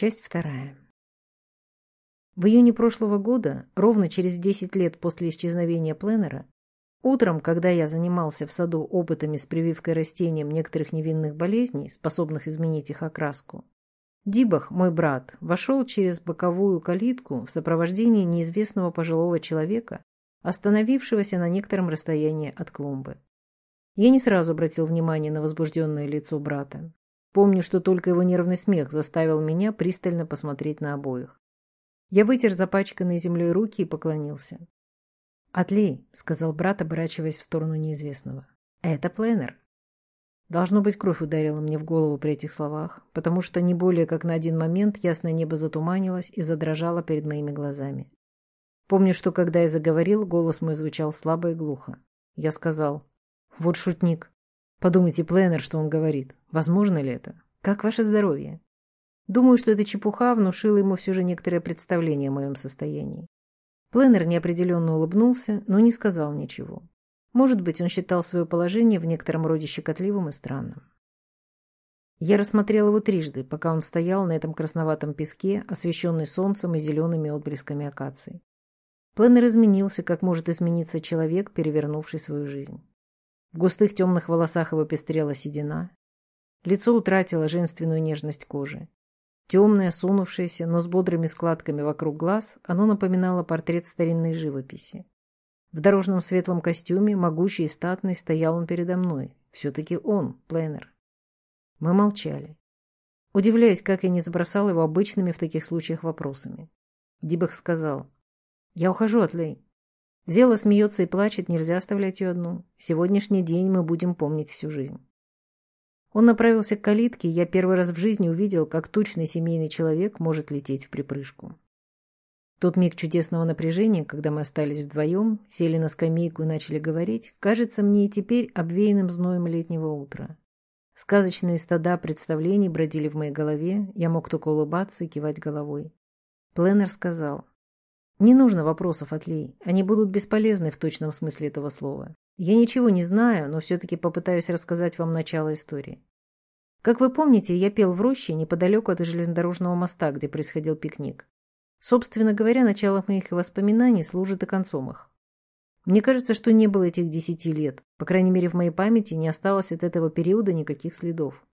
Часть вторая. В июне прошлого года, ровно через 10 лет после исчезновения Пленнера, утром, когда я занимался в саду опытами с прививкой растениям некоторых невинных болезней, способных изменить их окраску, Дибах, мой брат, вошел через боковую калитку в сопровождении неизвестного пожилого человека, остановившегося на некотором расстоянии от клумбы. Я не сразу обратил внимание на возбужденное лицо брата. Помню, что только его нервный смех заставил меня пристально посмотреть на обоих. Я вытер запачканные землей руки и поклонился. «Отлей», — сказал брат, оборачиваясь в сторону неизвестного. «Это Пленер». Должно быть, кровь ударила мне в голову при этих словах, потому что не более как на один момент ясное небо затуманилось и задрожало перед моими глазами. Помню, что когда я заговорил, голос мой звучал слабо и глухо. Я сказал, «Вот шутник. Подумайте, Пленер, что он говорит. Возможно ли это? Как ваше здоровье?» Думаю, что эта чепуха внушила ему все же некоторое представление о моем состоянии. Пленер неопределенно улыбнулся, но не сказал ничего. Может быть, он считал свое положение в некотором роде щекотливым и странным. Я рассмотрел его трижды, пока он стоял на этом красноватом песке, освещенный солнцем и зелеными отблесками акаций. Пленнер изменился, как может измениться человек, перевернувший свою жизнь. В густых темных волосах его пестрела седина. Лицо утратило женственную нежность кожи. Темное, сунувшееся, но с бодрыми складками вокруг глаз, оно напоминало портрет старинной живописи. В дорожном светлом костюме, могучий и статный, стоял он передо мной. Все-таки он, Пленнер. Мы молчали. Удивляюсь, как я не забросал его обычными в таких случаях вопросами. Дибах сказал. «Я ухожу от Лей. Зела смеется и плачет, нельзя оставлять ее одну. Сегодняшний день мы будем помнить всю жизнь». Он направился к калитке, и я первый раз в жизни увидел, как тучный семейный человек может лететь в припрыжку. Тот миг чудесного напряжения, когда мы остались вдвоем, сели на скамейку и начали говорить, кажется мне и теперь обвеянным зноем летнего утра. Сказочные стада представлений бродили в моей голове, я мог только улыбаться и кивать головой. Пленнер сказал, «Не нужно вопросов от Лей, они будут бесполезны в точном смысле этого слова. Я ничего не знаю, но все-таки попытаюсь рассказать вам начало истории. Как вы помните, я пел в роще неподалеку от железнодорожного моста, где происходил пикник. Собственно говоря, начало моих воспоминаний служит и концом их. Мне кажется, что не было этих десяти лет. По крайней мере, в моей памяти не осталось от этого периода никаких следов.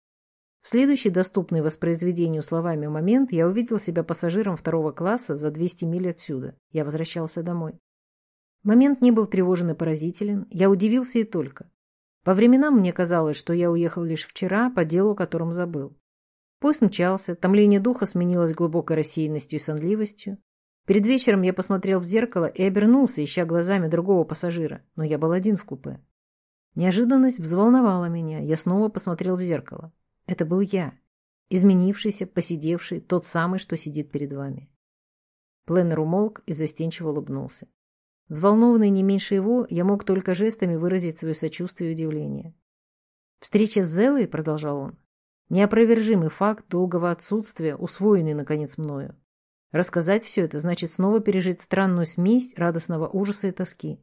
В следующий доступный воспроизведению словами момент я увидел себя пассажиром второго класса за 200 миль отсюда. Я возвращался домой. Момент не был тревожен и поразителен. Я удивился и только. По временам мне казалось, что я уехал лишь вчера по делу, о котором забыл. Поезд мчался, томление духа сменилось глубокой рассеянностью и сонливостью. Перед вечером я посмотрел в зеркало и обернулся, ища глазами другого пассажира, но я был один в купе. Неожиданность взволновала меня, я снова посмотрел в зеркало. Это был я, изменившийся, посидевший, тот самый, что сидит перед вами. Пленнер умолк и застенчиво улыбнулся. Взволнованный не меньше его, я мог только жестами выразить свое сочувствие и удивление. «Встреча с Зелой», — продолжал он, Неопровержимый факт долгого отсутствия, усвоенный, наконец, мною. Рассказать все это значит снова пережить странную смесь радостного ужаса и тоски.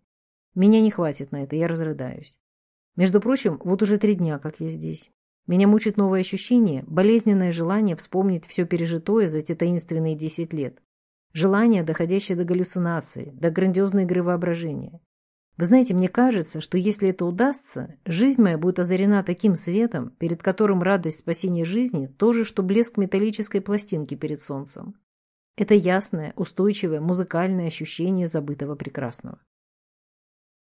Меня не хватит на это, я разрыдаюсь. Между прочим, вот уже три дня, как я здесь. Меня мучит новое ощущение, болезненное желание вспомнить все пережитое за эти таинственные десять лет. Желание, доходящее до галлюцинации, до грандиозной игры воображения. Вы знаете, мне кажется, что если это удастся, жизнь моя будет озарена таким светом, перед которым радость спасения жизни – то же, что блеск металлической пластинки перед солнцем. Это ясное, устойчивое, музыкальное ощущение забытого прекрасного.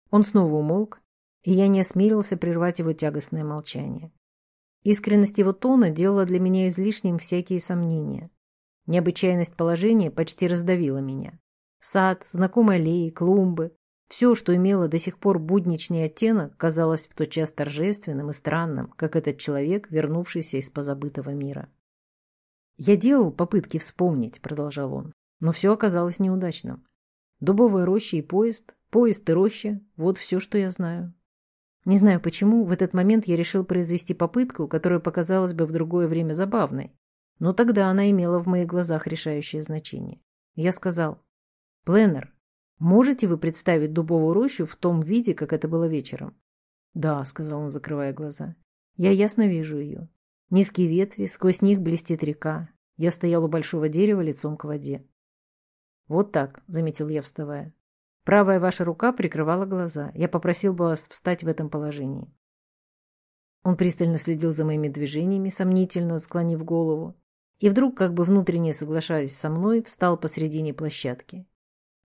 Он снова умолк, и я не осмелился прервать его тягостное молчание. Искренность его тона делала для меня излишним всякие сомнения. Необычайность положения почти раздавила меня. Сад, знакомые аллеи, клумбы, все, что имело до сих пор будничный оттенок, казалось в тот час торжественным и странным, как этот человек, вернувшийся из позабытого мира. «Я делал попытки вспомнить», — продолжал он, — «но все оказалось неудачным. Дубовая роща и поезд, поезд и роща — вот все, что я знаю. Не знаю почему, в этот момент я решил произвести попытку, которая показалась бы в другое время забавной, но тогда она имела в моих глазах решающее значение. Я сказал, «Пленнер, Можете вы представить дубовую рощу в том виде, как это было вечером? Да, сказал он, закрывая глаза. Я ясно вижу ее. Низкие ветви, сквозь них блестит река. Я стоял у большого дерева лицом к воде. «Вот так», — заметил я, вставая. «Правая ваша рука прикрывала глаза. Я попросил бы вас встать в этом положении». Он пристально следил за моими движениями, сомнительно склонив голову, и вдруг, как бы внутренне соглашаясь со мной, встал посредине площадки.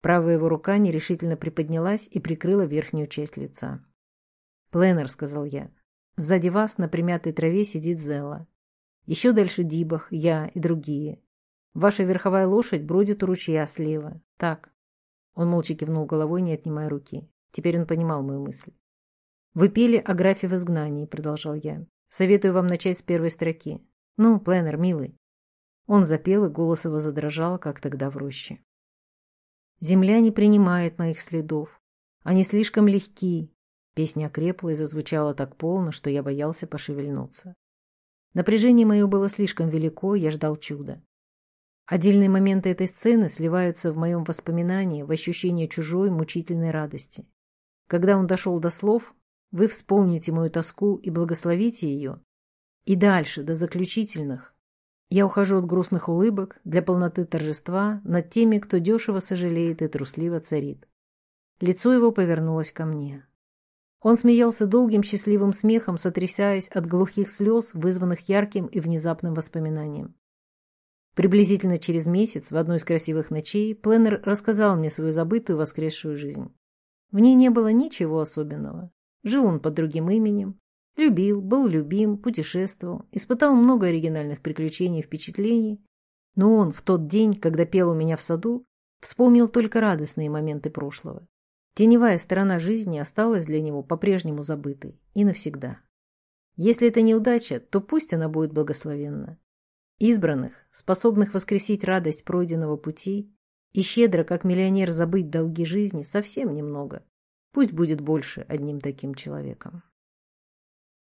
Правая его рука нерешительно приподнялась и прикрыла верхнюю часть лица. «Пленер», — сказал я, — «сзади вас на примятой траве сидит Зелла. Еще дальше Дибах, я и другие. Ваша верховая лошадь бродит у ручья слева. Так». Он молча кивнул головой, не отнимая руки. Теперь он понимал мою мысль. «Вы пели о графе в изгнании», — продолжал я. «Советую вам начать с первой строки. Ну, Пленер, милый». Он запел, и голос его задрожал, как тогда в роще. «Земля не принимает моих следов. Они слишком легки». Песня окрепла и зазвучала так полно, что я боялся пошевельнуться. Напряжение мое было слишком велико, я ждал чуда. Отдельные моменты этой сцены сливаются в моем воспоминании в ощущение чужой мучительной радости. Когда он дошел до слов, вы вспомните мою тоску и благословите ее. И дальше, до заключительных. Я ухожу от грустных улыбок для полноты торжества над теми, кто дешево сожалеет и трусливо царит. Лицо его повернулось ко мне. Он смеялся долгим счастливым смехом, сотрясаясь от глухих слез, вызванных ярким и внезапным воспоминанием. Приблизительно через месяц, в одной из красивых ночей, Пленнер рассказал мне свою забытую воскресшую жизнь. В ней не было ничего особенного. Жил он под другим именем, любил, был любим, путешествовал, испытал много оригинальных приключений и впечатлений. Но он в тот день, когда пел у меня в саду, вспомнил только радостные моменты прошлого. Теневая сторона жизни осталась для него по-прежнему забытой и навсегда. Если это неудача, то пусть она будет благословенна. Избранных, способных воскресить радость пройденного пути и щедро, как миллионер, забыть долги жизни, совсем немного. Пусть будет больше одним таким человеком.